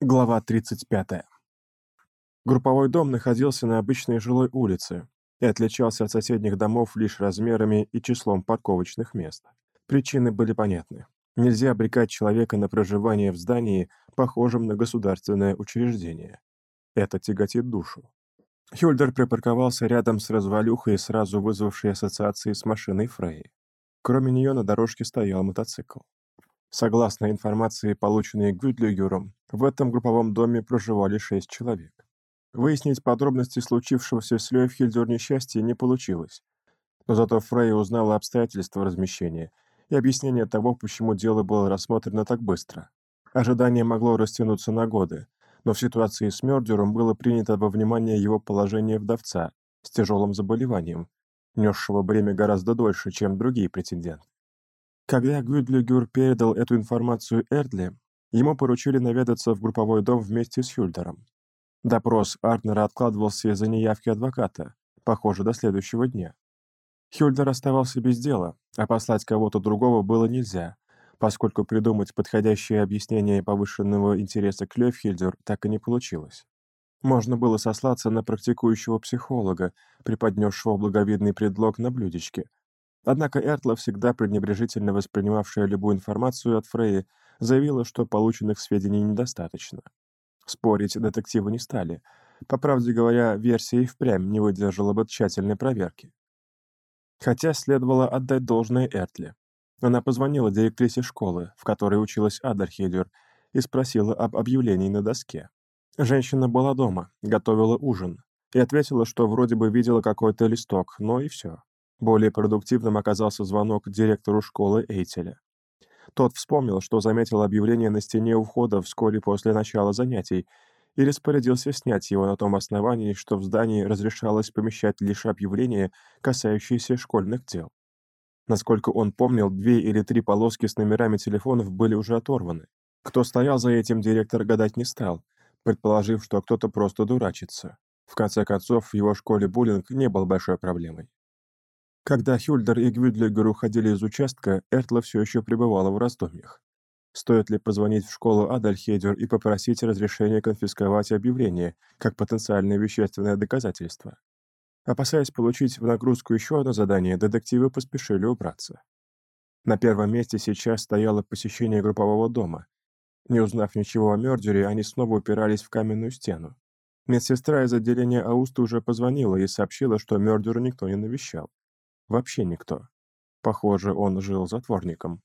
Глава 35. Групповой дом находился на обычной жилой улице и отличался от соседних домов лишь размерами и числом парковочных мест. Причины были понятны. Нельзя обрекать человека на проживание в здании, похожем на государственное учреждение. Это тяготит душу. Хюльдер припарковался рядом с развалюхой, сразу вызвавшей ассоциации с машиной Фрей. Кроме нее на дорожке стоял мотоцикл. Согласно информации, полученной Гюдлигером, в этом групповом доме проживали шесть человек. Выяснить подробности случившегося с Лёйфхильдер несчастья не получилось. Но зато Фрей узнала обстоятельства размещения и объяснение того, почему дело было рассмотрено так быстро. Ожидание могло растянуться на годы, но в ситуации с Мёрдером было принято во внимание его положение вдовца с тяжелым заболеванием, несшего бремя гораздо дольше, чем другие претенденты. Когда Гюдлигюр передал эту информацию Эрдли, ему поручили наведаться в групповой дом вместе с Хюльдером. Допрос Артнера откладывался из-за неявки адвоката, похоже, до следующего дня. Хюльдер оставался без дела, а послать кого-то другого было нельзя, поскольку придумать подходящее объяснение повышенного интереса к Лёфхильдер так и не получилось. Можно было сослаться на практикующего психолога, преподнесшего благовидный предлог на блюдечке, Однако Эртла, всегда пренебрежительно воспринимавшая любую информацию от Фреи, заявила, что полученных сведений недостаточно. Спорить детективы не стали. По правде говоря, версия и впрямь не выдержала бы тщательной проверки. Хотя следовало отдать должное Эртле. Она позвонила директрисе школы, в которой училась Адархильдер, и спросила об объявлении на доске. Женщина была дома, готовила ужин, и ответила, что вроде бы видела какой-то листок, но и все. Более продуктивным оказался звонок директору школы Эйтеля. Тот вспомнил, что заметил объявление на стене у входа вскоре после начала занятий и распорядился снять его на том основании, что в здании разрешалось помещать лишь объявления, касающиеся школьных дел. Насколько он помнил, две или три полоски с номерами телефонов были уже оторваны. Кто стоял за этим, директор гадать не стал, предположив, что кто-то просто дурачится. В конце концов, в его школе буллинг не был большой проблемой. Когда Хюльдер и Гвюдлигер уходили из участка, Эртла все еще пребывала в раздумьях. Стоит ли позвонить в школу Адальхейдер и попросить разрешения конфисковать объявление, как потенциальное вещественное доказательство? Опасаясь получить в нагрузку еще одно задание, детективы поспешили убраться. На первом месте сейчас стояло посещение группового дома. Не узнав ничего о Мёрдере, они снова упирались в каменную стену. Медсестра из отделения Ауста уже позвонила и сообщила, что Мёрдеру никто не навещал. Вообще никто. Похоже, он жил затворником.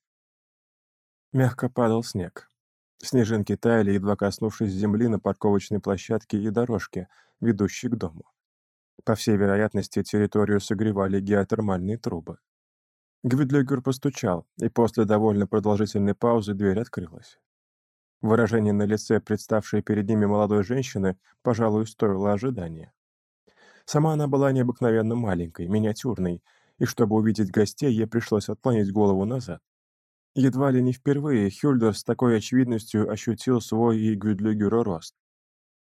Мягко падал снег. Снежинки таяли, едва коснувшись земли на парковочной площадке и дорожке, ведущей к дому. По всей вероятности, территорию согревали геотермальные трубы. Гвидлюгер постучал, и после довольно продолжительной паузы дверь открылась. Выражение на лице, представшей перед ними молодой женщины, пожалуй, стоило ожидания. Сама она была необыкновенно маленькой, миниатюрной, и чтобы увидеть гостей, ей пришлось отклонить голову назад. Едва ли не впервые Хюльдер с такой очевидностью ощутил свой и Гюдлюгера рост.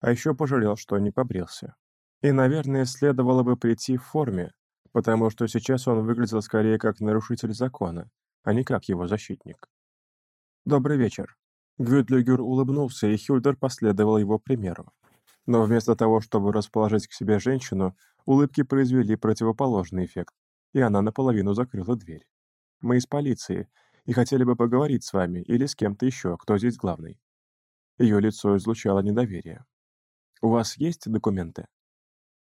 А еще пожалел, что не побрился. И, наверное, следовало бы прийти в форме, потому что сейчас он выглядел скорее как нарушитель закона, а не как его защитник. «Добрый вечер». Гюдлюгер улыбнулся, и Хюльдер последовал его примеру. Но вместо того, чтобы расположить к себе женщину, улыбки произвели противоположный эффект и она наполовину закрыла дверь. «Мы из полиции, и хотели бы поговорить с вами или с кем-то еще, кто здесь главный». Ее лицо излучало недоверие. «У вас есть документы?»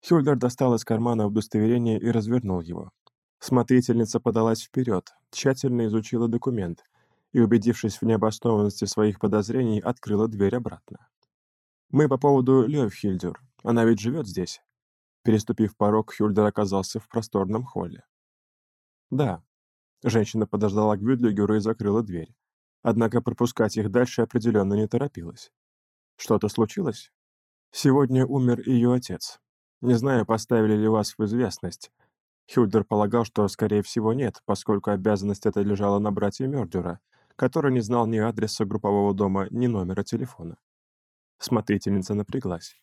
Хюльдер достал из кармана удостоверение и развернул его. Смотрительница подалась вперед, тщательно изучила документ и, убедившись в необоснованности своих подозрений, открыла дверь обратно. «Мы по поводу Лёвхильдер. Она ведь живет здесь?» Переступив порог, Хюльдер оказался в просторном холле. «Да». Женщина подождала Гвюдлигера и закрыла дверь. Однако пропускать их дальше определенно не торопилась. «Что-то случилось?» «Сегодня умер ее отец. Не знаю, поставили ли вас в известность. Хюльдер полагал, что, скорее всего, нет, поскольку обязанность эта лежала на брате Мёрдера, который не знал ни адреса группового дома, ни номера телефона. Смотрительница напряглась.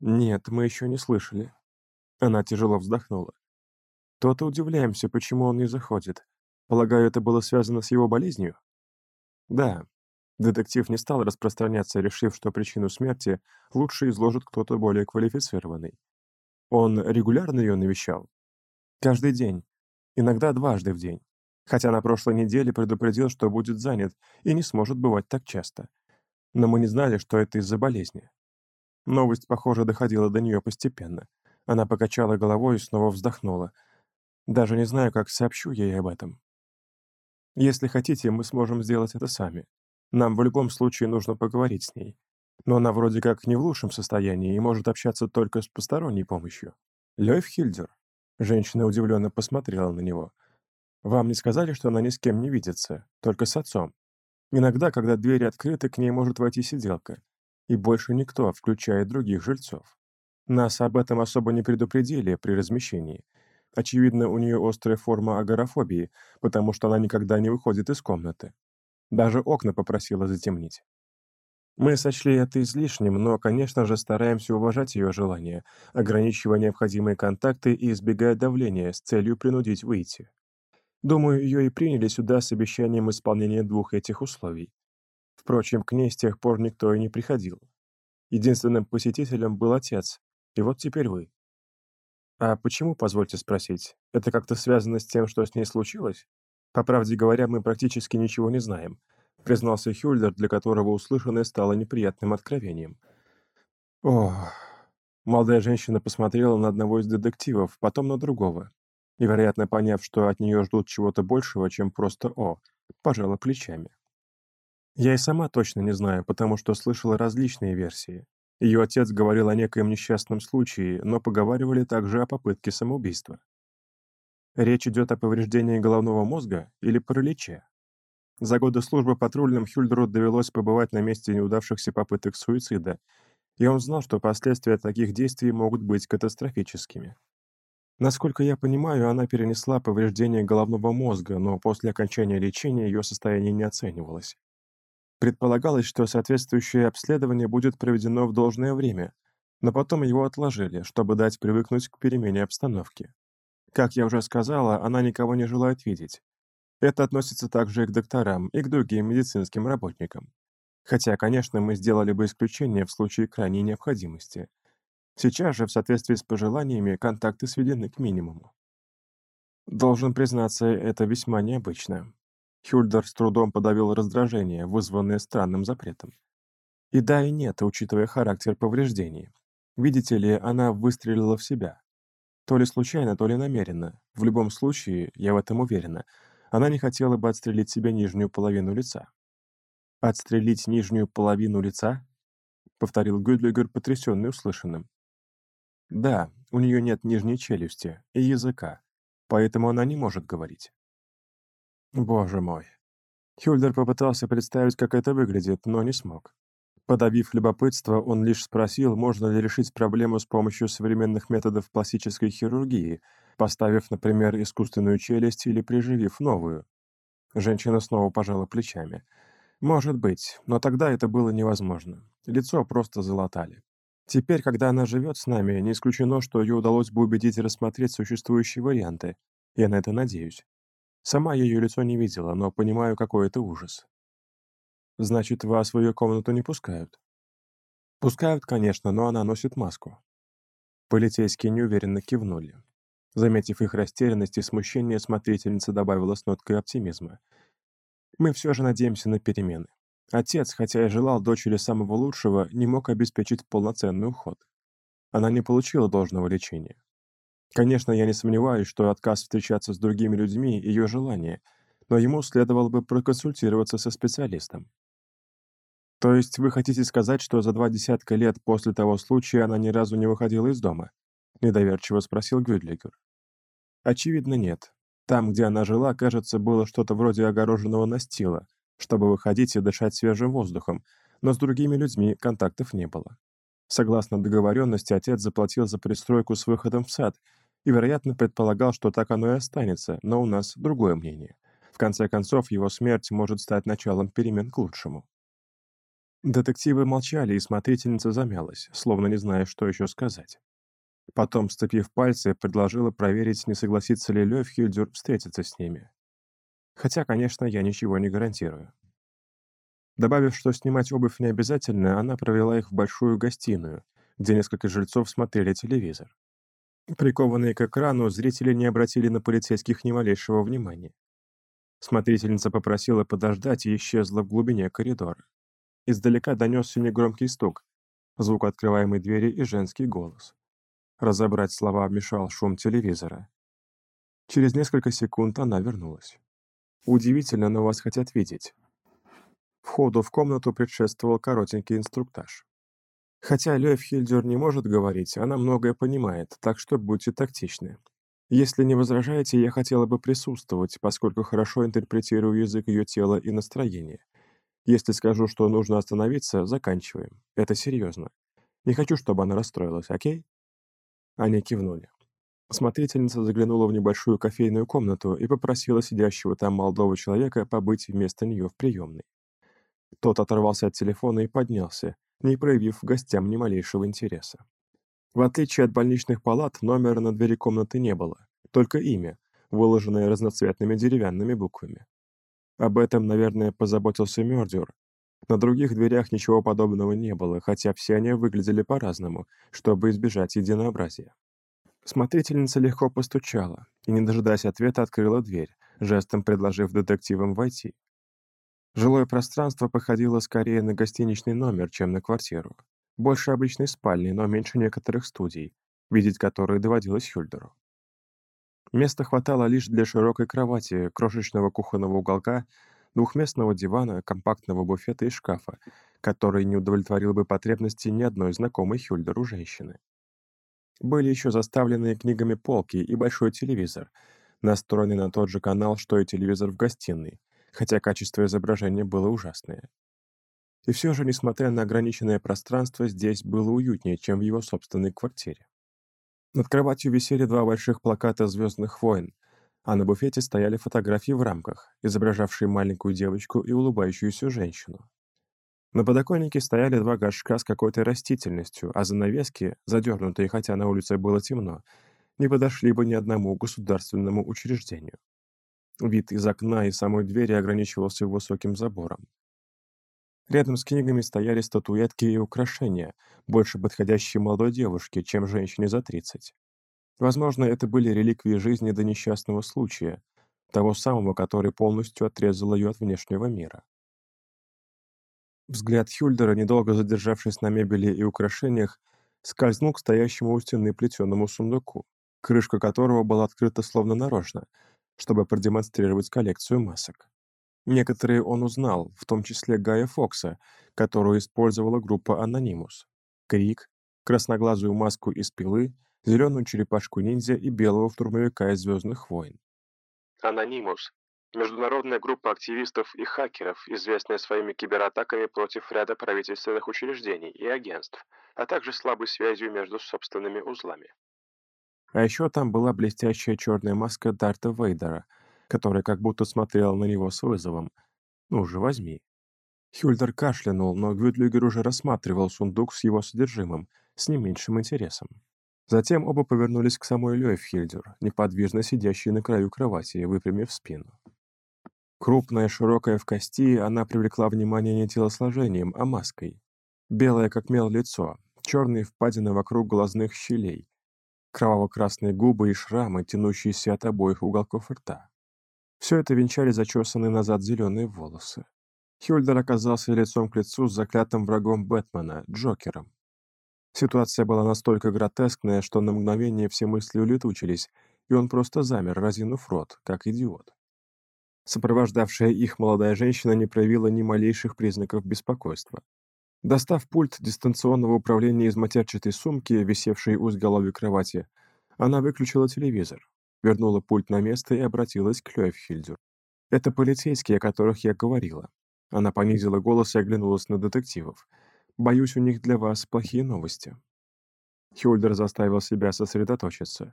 «Нет, мы еще не слышали». Она тяжело вздохнула. То-то удивляемся, почему он не заходит. Полагаю, это было связано с его болезнью? Да. Детектив не стал распространяться, решив, что причину смерти лучше изложит кто-то более квалифицированный. Он регулярно ее навещал? Каждый день, иногда дважды в день. Хотя на прошлой неделе предупредил, что будет занят и не сможет бывать так часто. Но мы не знали, что это из-за болезни. Новость, похоже, доходила до нее постепенно. Она покачала головой и снова вздохнула. Даже не знаю, как сообщу ей об этом. Если хотите, мы сможем сделать это сами. Нам в любом случае нужно поговорить с ней. Но она вроде как не в лучшем состоянии и может общаться только с посторонней помощью. Лёйф Хильдер. Женщина удивленно посмотрела на него. Вам не сказали, что она ни с кем не видится, только с отцом? Иногда, когда двери открыты, к ней может войти сиделка. И больше никто, включая других жильцов. Нас об этом особо не предупредили при размещении. Очевидно, у нее острая форма агорафобии, потому что она никогда не выходит из комнаты. Даже окна попросила затемнить. Мы сочли это излишним, но, конечно же, стараемся уважать ее желания, ограничивая необходимые контакты и избегая давления с целью принудить выйти. Думаю, ее и приняли сюда с обещанием исполнения двух этих условий. Впрочем, к ней с тех пор никто и не приходил. Единственным посетителем был отец, и вот теперь вы. А почему, позвольте спросить, это как-то связано с тем, что с ней случилось? По правде говоря, мы практически ничего не знаем, признался Хюльдер, для которого услышанное стало неприятным откровением. Ох. Молодая женщина посмотрела на одного из детективов, потом на другого. И, вероятно, поняв, что от нее ждут чего-то большего, чем просто «о», пожала плечами. Я и сама точно не знаю, потому что слышала различные версии. Ее отец говорил о некоем несчастном случае, но поговаривали также о попытке самоубийства. Речь идет о повреждении головного мозга или параличе. За годы службы патрульным Хюльдеру довелось побывать на месте неудавшихся попыток суицида, и он знал, что последствия таких действий могут быть катастрофическими. Насколько я понимаю, она перенесла повреждение головного мозга, но после окончания лечения ее состояние не оценивалось. Предполагалось, что соответствующее обследование будет проведено в должное время, но потом его отложили, чтобы дать привыкнуть к перемене обстановки. Как я уже сказала, она никого не желает видеть. Это относится также и к докторам, и к другим медицинским работникам. Хотя, конечно, мы сделали бы исключение в случае крайней необходимости. Сейчас же, в соответствии с пожеланиями, контакты сведены к минимуму. Должен признаться, это весьма необычно. Хюльдер с трудом подавил раздражение, вызванное странным запретом. И да, и нет, учитывая характер повреждений. Видите ли, она выстрелила в себя. То ли случайно, то ли намеренно. В любом случае, я в этом уверена, она не хотела бы отстрелить себе нижнюю половину лица. «Отстрелить нижнюю половину лица?» — повторил Гюдлигер, потрясенный услышанным. «Да, у нее нет нижней челюсти и языка, поэтому она не может говорить. Боже мой. Хюльдер попытался представить, как это выглядит, но не смог. Подавив любопытство, он лишь спросил, можно ли решить проблему с помощью современных методов пластической хирургии, поставив, например, искусственную челюсть или приживив новую. Женщина снова пожала плечами. «Может быть, но тогда это было невозможно. Лицо просто залатали. Теперь, когда она живет с нами, не исключено, что ее удалось бы убедить рассмотреть существующие варианты. Я на это надеюсь. Сама ее лицо не видела, но понимаю, какой это ужас. Значит, вас в ее комнату не пускают? Пускают, конечно, но она носит маску. Полицейские неуверенно кивнули. Заметив их растерянность и смущение, смотрительница добавила с ноткой оптимизма. «Мы все же надеемся на перемены. Отец, хотя и желал дочери самого лучшего, не мог обеспечить полноценный уход. Она не получила должного лечения. Конечно, я не сомневаюсь, что отказ встречаться с другими людьми — ее желание, но ему следовало бы проконсультироваться со специалистом. То есть вы хотите сказать, что за два десятка лет после того случая она ни разу не выходила из дома? Недоверчиво спросил Гюдлигер. Очевидно, нет. Там, где она жила, кажется, было что-то вроде огороженного настила, чтобы выходить и дышать свежим воздухом, но с другими людьми контактов не было. Согласно договоренности, отец заплатил за пристройку с выходом в сад и, вероятно, предполагал, что так оно и останется, но у нас другое мнение. В конце концов, его смерть может стать началом перемен к лучшему. Детективы молчали, и смотрительница замялась, словно не зная, что еще сказать. Потом, сцепив пальцы, предложила проверить, не согласится ли Лёв Хильдюр встретиться с ними. Хотя, конечно, я ничего не гарантирую. Добавив, что снимать обувь не обязательно, она провела их в большую гостиную, где несколько жильцов смотрели телевизор. Прикованные к экрану, зрители не обратили на полицейских ни малейшего внимания. Смотрительница попросила подождать и исчезла в глубине коридора. Издалека донесся негромкий стук, звук открываемой двери и женский голос. Разобрать слова мешал шум телевизора. Через несколько секунд она вернулась. «Удивительно, но вас хотят видеть». Входу в комнату предшествовал коротенький инструктаж. Хотя Лев Хильдер не может говорить, она многое понимает, так что будьте тактичны. Если не возражаете, я хотела бы присутствовать, поскольку хорошо интерпретирую язык ее тела и настроения. Если скажу, что нужно остановиться, заканчиваем. Это серьезно. Не хочу, чтобы она расстроилась, окей? Они кивнули. Смотрительница заглянула в небольшую кофейную комнату и попросила сидящего там молодого человека побыть вместо нее в приемной. Тот оторвался от телефона и поднялся, не проявив гостям ни малейшего интереса. В отличие от больничных палат, номера на двери комнаты не было, только имя, выложенное разноцветными деревянными буквами. Об этом, наверное, позаботился Мёрдюр. На других дверях ничего подобного не было, хотя все они выглядели по-разному, чтобы избежать единообразия. Смотрительница легко постучала и, не дожидаясь ответа, открыла дверь, жестом предложив детективам войти. Жилое пространство походило скорее на гостиничный номер, чем на квартиру. Больше обычной спальни, но меньше некоторых студий, видеть которые доводилось Хюльдеру. Места хватало лишь для широкой кровати, крошечного кухонного уголка, двухместного дивана, компактного буфета и шкафа, который не удовлетворил бы потребности ни одной знакомой Хюльдеру женщины. Были еще заставленные книгами полки и большой телевизор, настроенный на тот же канал, что и телевизор в гостиной, хотя качество изображения было ужасное. И все же, несмотря на ограниченное пространство, здесь было уютнее, чем в его собственной квартире. Над кроватью висели два больших плаката «Звездных войн», а на буфете стояли фотографии в рамках, изображавшие маленькую девочку и улыбающуюся женщину. На подоконнике стояли два горшка с какой-то растительностью, а занавески, задернутые, хотя на улице было темно, не подошли бы ни одному государственному учреждению. Вид из окна и самой двери ограничивался высоким забором. Рядом с книгами стояли статуэтки и украшения, больше подходящие молодой девушке, чем женщине за 30. Возможно, это были реликвии жизни до несчастного случая, того самого, который полностью отрезал ее от внешнего мира. Взгляд Хюльдера, недолго задержавшись на мебели и украшениях, скользнул к стоящему у стены плетеному сундуку, крышка которого была открыта словно нарочно — чтобы продемонстрировать коллекцию масок. Некоторые он узнал, в том числе Гая Фокса, которую использовала группа «Анонимус», Крик, красноглазую маску из пилы, зеленую черепашку-ниндзя и белого штурмовика из «Звездных войн». «Анонимус» — международная группа активистов и хакеров, известная своими кибератаками против ряда правительственных учреждений и агентств, а также слабой связью между собственными узлами. А еще там была блестящая черная маска Дарта Вейдера, которая как будто смотрела на него с вызовом. «Ну же, возьми». Хюльдер кашлянул, но Гвюдлюгер уже рассматривал сундук с его содержимым, с не меньшим интересом. Затем оба повернулись к самой Лёйфхильдер, неподвижно сидящей на краю кровати, выпрямив спину. Крупная, широкая в кости, она привлекла внимание не телосложением, а маской. Белое, как мел, лицо, черные впадины вокруг глазных щелей, кроваво-красные губы и шрамы, тянущиеся от обоих уголков рта. Все это венчали зачесанные назад зеленые волосы. Хюльдер оказался лицом к лицу с заклятым врагом Бэтмена, Джокером. Ситуация была настолько гротескная, что на мгновение все мысли улетучились, и он просто замер, разинув рот, как идиот. Сопровождавшая их молодая женщина не проявила ни малейших признаков беспокойства. Достав пульт дистанционного управления из матерчатой сумки, висевшей у изголовья кровати, она выключила телевизор, вернула пульт на место и обратилась к Лёйфхильдю. «Это полицейские, о которых я говорила». Она понизила голос и оглянулась на детективов. «Боюсь, у них для вас плохие новости». Хюльдер заставил себя сосредоточиться.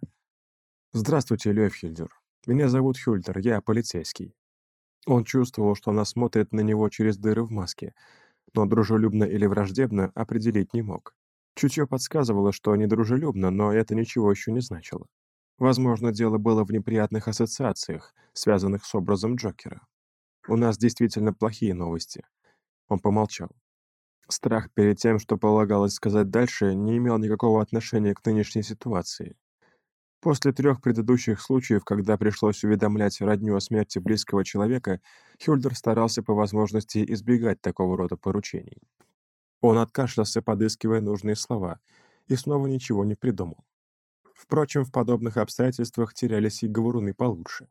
«Здравствуйте, Лёйфхильдер. Меня зовут Хюльдер, я полицейский». Он чувствовал, что она смотрит на него через дыры в маске, но дружелюбно или враждебно определить не мог. Чутье подсказывало, что они дружелюбно, но это ничего еще не значило. Возможно, дело было в неприятных ассоциациях, связанных с образом Джокера. У нас действительно плохие новости. Он помолчал. Страх перед тем, что полагалось сказать дальше, не имел никакого отношения к нынешней ситуации. После трех предыдущих случаев, когда пришлось уведомлять родню о смерти близкого человека, Хюльдер старался по возможности избегать такого рода поручений. Он откашлялся, подыскивая нужные слова, и снова ничего не придумал. Впрочем, в подобных обстоятельствах терялись и говоруны получше.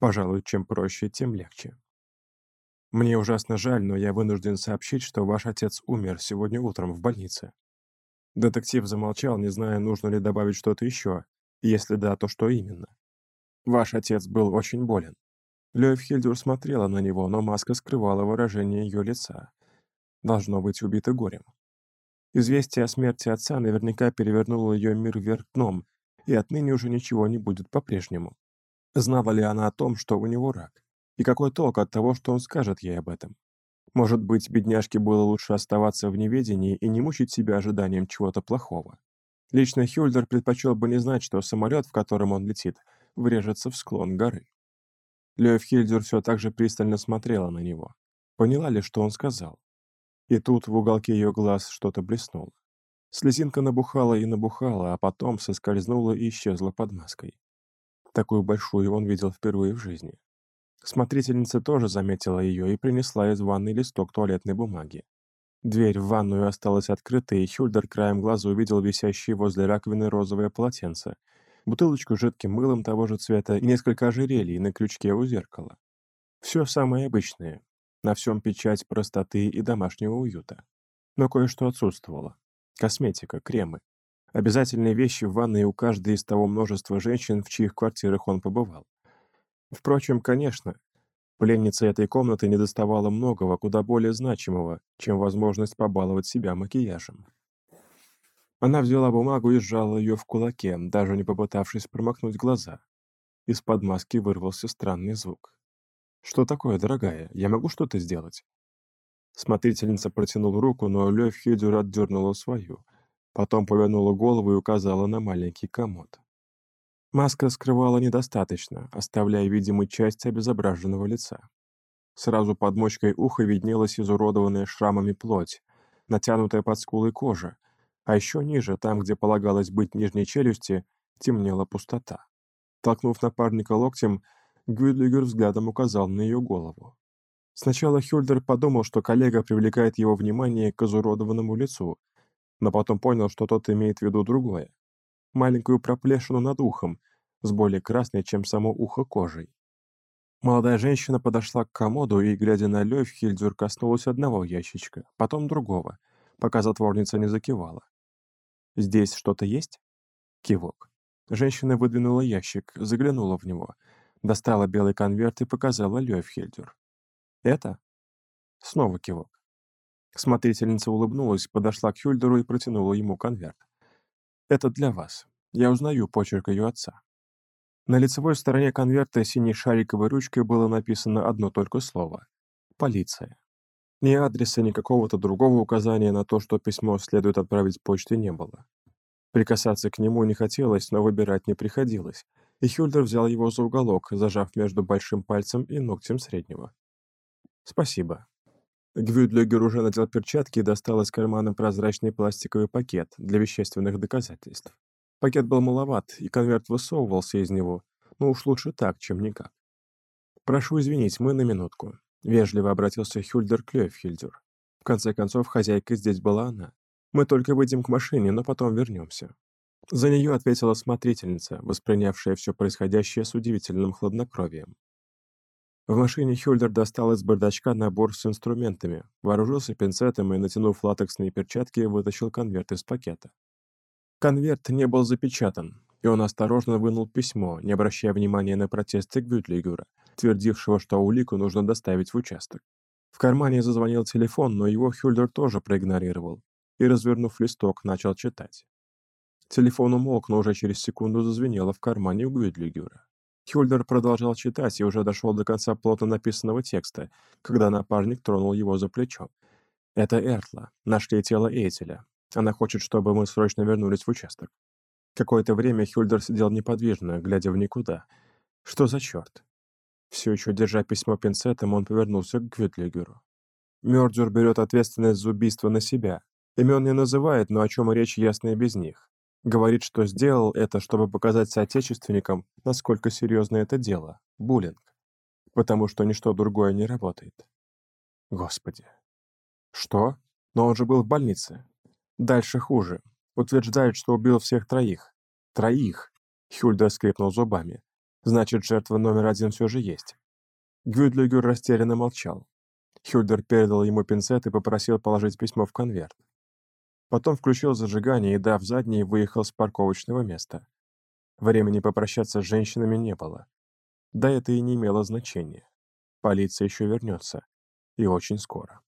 Пожалуй, чем проще, тем легче. Мне ужасно жаль, но я вынужден сообщить, что ваш отец умер сегодня утром в больнице. Детектив замолчал, не зная, нужно ли добавить что-то еще, если да, то что именно. Ваш отец был очень болен. Лёйфхильдур смотрела на него, но маска скрывала выражение ее лица. Должно быть убита горем. Известие о смерти отца наверняка перевернуло ее мир вверх дном, и отныне уже ничего не будет по-прежнему. Знала ли она о том, что у него рак? И какой толк от того, что он скажет ей об этом? Может быть, бедняжке было лучше оставаться в неведении и не мучить себя ожиданием чего-то плохого. Лично Хюльдер предпочел бы не знать, что самолет, в котором он летит, врежется в склон горы. Лёев Хильдер все так же пристально смотрела на него. Поняла ли, что он сказал? И тут в уголке ее глаз что-то блеснуло. Слезинка набухала и набухала, а потом соскользнула и исчезла под маской. Такую большую он видел впервые в жизни. Смотрительница тоже заметила ее и принесла из ванной листок туалетной бумаги. Дверь в ванную осталась открытой, и Хюльдер краем глаза увидел висящее возле раковины розовое полотенце, бутылочку с жидким мылом того же цвета и несколько ожерелий на крючке у зеркала. Все самое обычное, на всем печать простоты и домашнего уюта. Но кое-что отсутствовало. Косметика, кремы. Обязательные вещи в ванной у каждой из того множества женщин, в чьих квартирах он побывал. Впрочем, конечно, Пленнице этой комнаты не доставало многого, куда более значимого, чем возможность побаловать себя макияжем. Она взяла бумагу и сжала ее в кулаке, даже не попытавшись промокнуть глаза. Из-под маски вырвался странный звук. «Что такое, дорогая? Я могу что-то сделать?» Смотрительница протянула руку, но Лёв Хидюр отдернула свою. Потом повернула голову и указала на маленький комод. Маска скрывала недостаточно, оставляя видимой часть обезображенного лица. Сразу под мочкой уха виднелась изуродованная шрамами плоть, натянутая под скулой кожа, а еще ниже, там, где полагалось быть нижней челюсти, темнела пустота. Толкнув напарника локтем, Гюдлигер взглядом указал на ее голову. Сначала Хюльдер подумал, что коллега привлекает его внимание к изуродованному лицу, но потом понял, что тот имеет в виду другое маленькую проплешину над ухом, с более красной, чем само ухо кожей. Молодая женщина подошла к комоду и, глядя на Лёв, Хильдзюр коснулась одного ящичка, потом другого, пока затворница не закивала. «Здесь что-то есть?» Кивок. Женщина выдвинула ящик, заглянула в него, достала белый конверт и показала Лёвхельдер. «Это?» Снова кивок. Смотрительница улыбнулась, подошла к Хюльдеру и протянула ему конверт. Это для вас. Я узнаю почерк ее отца. На лицевой стороне конверта синей шариковой ручкой было написано одно только слово — «Полиция». Ни адреса, ни какого-то другого указания на то, что письмо следует отправить почтой, не было. Прикасаться к нему не хотелось, но выбирать не приходилось, и Хюльдер взял его за уголок, зажав между большим пальцем и ногтем среднего. «Спасибо», Гвюдлёгер уже надел перчатки и достал из кармана прозрачный пластиковый пакет для вещественных доказательств. Пакет был маловат, и конверт высовывался из него, но уж лучше так, чем никак. «Прошу извинить, мы на минутку», — вежливо обратился Хюльдер Клёфхильдер. В конце концов, хозяйка здесь была она. Мы только выйдем к машине, но потом вернемся. За нее ответила смотрительница, воспринявшая все происходящее с удивительным хладнокровием. В машине Хюльдер достал из бардачка набор с инструментами, вооружился пинцетом и, натянув латексные перчатки, вытащил конверт из пакета. Конверт не был запечатан, и он осторожно вынул письмо, не обращая внимания на протесты Гвютлигера, твердившего, что улику нужно доставить в участок. В кармане зазвонил телефон, но его Хюльдер тоже проигнорировал и, развернув листок, начал читать. Телефон умолк, но уже через секунду зазвенело в кармане у Гвюдлигера. Хюльдер продолжал читать и уже дошел до конца плотно написанного текста, когда напарник тронул его за плечо. «Это Эртла. Нашли тело Эйтеля. Она хочет, чтобы мы срочно вернулись в участок». Какое-то время Хюльдер сидел неподвижно, глядя в никуда. Что за черт? Все еще держа письмо пинцетом, он повернулся к Гвюдлигеру. Мёрдзюр берет ответственность за убийство на себя. Имен не называет, но о чем речь ясно и без них. Говорит, что сделал это, чтобы показать соотечественникам, насколько серьезно это дело – буллинг. Потому что ничто другое не работает. Господи. Что? Но он же был в больнице. Дальше хуже. Утверждает, что убил всех троих. Троих. Хюльдер скрипнул зубами. Значит, жертва номер один все же есть. Гюдлигер растерянно молчал. Хюльдер передал ему пинцет и попросил положить письмо в конверт. Потом включил зажигание и, дав задний, выехал с парковочного места. Времени попрощаться с женщинами не было. Да это и не имело значения. Полиция еще вернется. И очень скоро.